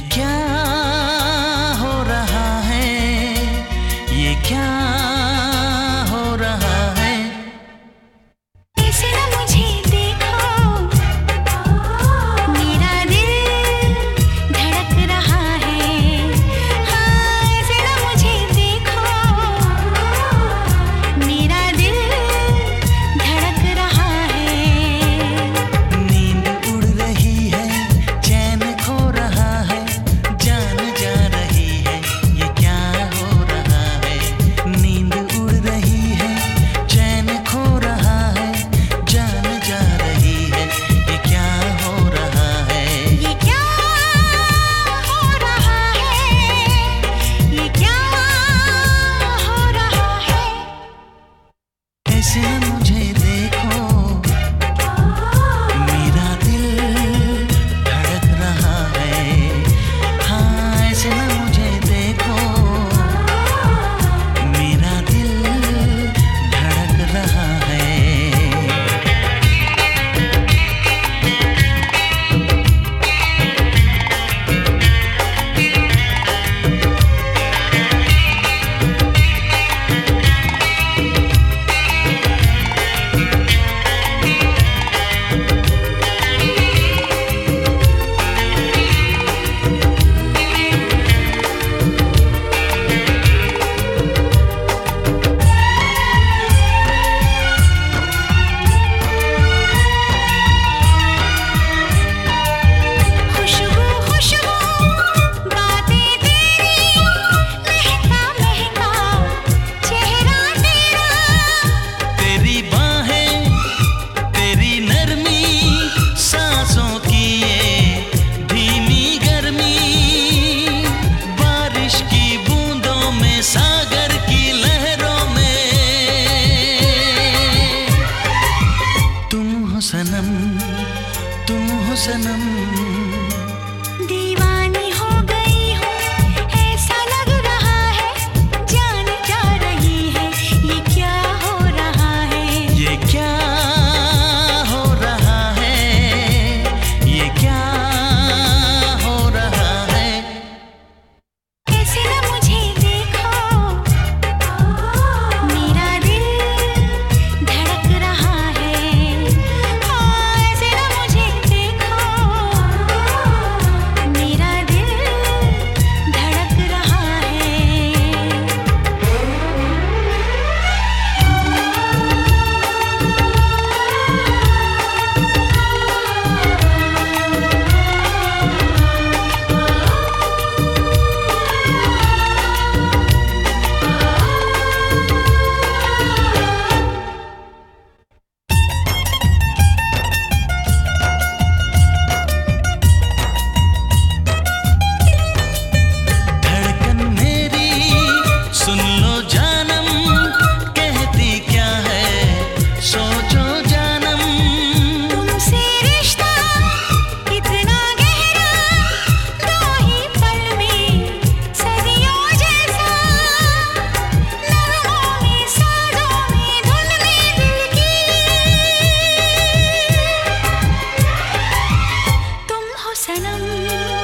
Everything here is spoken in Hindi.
began. सागर की लहरों में। तुम हो सनम तुम हो सनम sanam